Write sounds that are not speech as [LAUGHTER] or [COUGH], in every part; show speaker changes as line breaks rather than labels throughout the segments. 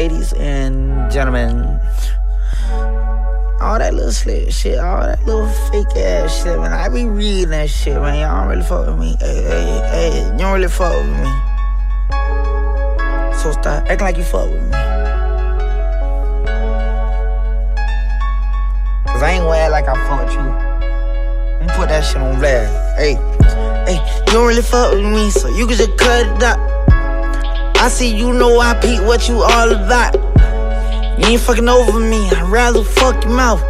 ladies and gentlemen. All that little slick shit, all that little fake ass shit, man. I be reading that shit, man. Y'all don't really fuck with me. Hey, hey, hey, you don't really fuck with me. So stop acting like you fuck with me. Cause I ain't gonna act like I fuck with you. Gonna put that shit on blast. Hey, hey, you don't really fuck with me, so you can just cut it out. I see you know I peep what you all about. You ain't fucking over me, I'd rather fuck your mouth.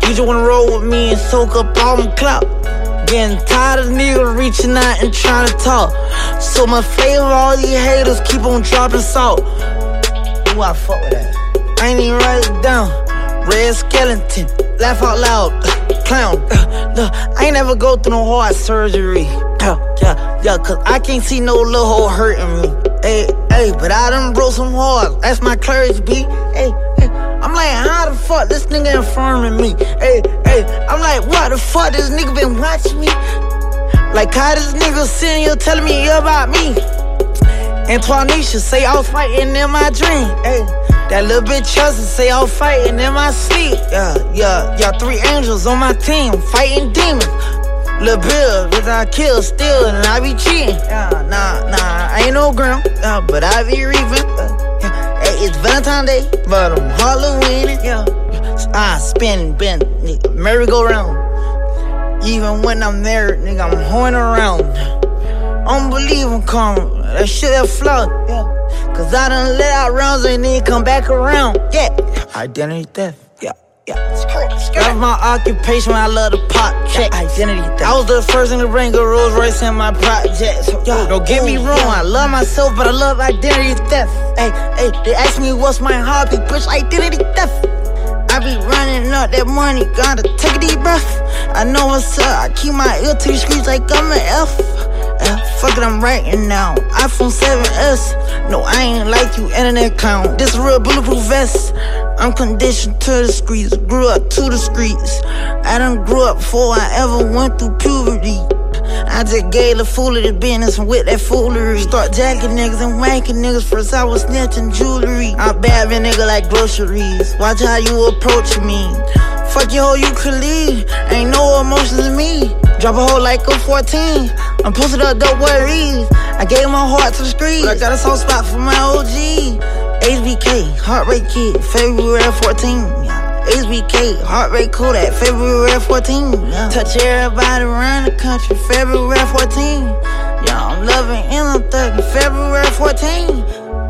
You just wanna roll with me and soak up all my clout. Getting tired of niggas reaching out and trying to talk. So my favor, all these haters keep on dropping salt. Ooh, I fuck with that. I ain't even write it down. Red Skelton, laugh out loud, clown. [LAUGHS] Look, I ain't never go through no heart surgery. Uh, yeah, yeah, cause I can't see no little hole hurting me. Hey, hey, but I done broke some hearts. That's my courage, B. Hey, hey, I'm like, how the fuck this nigga informing me? Hey, hey, I'm like, what the fuck this nigga been watching me? Like, how this nigga sitting here telling me about me? Antoinisha say I was fighting in my dream. Hey, that little bitch Chelsea say I'm fighting in my sleep. Yeah, yeah, yeah. Three angels on my team fighting demons. Lil' Bill, bitch, I kill still and I be cheating. Yeah, nah, nah, I ain't no gram, yeah, but I be reaping. Uh, yeah. Hey, it's Valentine's Day, but I'm Halloween. Yeah, I spin, bend, nigga, merry-go-round. Even when I'm married, nigga, I'm horning around. Unbelievable karma, that shit that flawed. Yeah, cause I done let out rounds and then come back around. Yeah, identity theft. Yeah. Yeah, that's my occupation. I love to pop check. Identity theft. I was the first thing to bring a Rolls Royce in my project. Yo, don't get me mm, wrong, I love myself, but I love identity theft. Hey, hey, they ask me what's my hobby, bitch. Identity theft. I be running up that money, gotta take a deep breath. I know what's up, I keep my ear to the streets like I'm an F. Fuck it, I'm writing now. iPhone 7S. No, I ain't like you, internet clown. This real bulletproof vest. I'm conditioned to the streets, grew up to the streets. I done grew up before I ever went through puberty. I just gave the fool of the business with that foolery. Start jacking niggas and wanking niggas. First I was snatching jewelry. I bad a nigga like groceries. Watch how you approach me. Fuck your hoe, you could leave. Ain't no emotions in me. Drop a hoe like a 14. I'm posted up dope worries. I gave my heart to the streets. But I got a soft spot for my OG. HBK, Heart Break Kid, February 14. HBK, Heart Break Kodak, February 14. Yeah. Touch everybody around the country, February 14. Yeah, I'm loving and I'm thugging, February 14.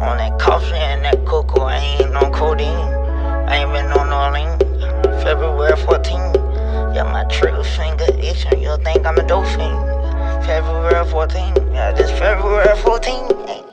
On that coffee and that cocoa, I ain't on codeine. I ain't been on no lean. February 14. Yeah, my trigger finger itching. You'll think I'm a dolphin. February 14. Yeah, this February 14.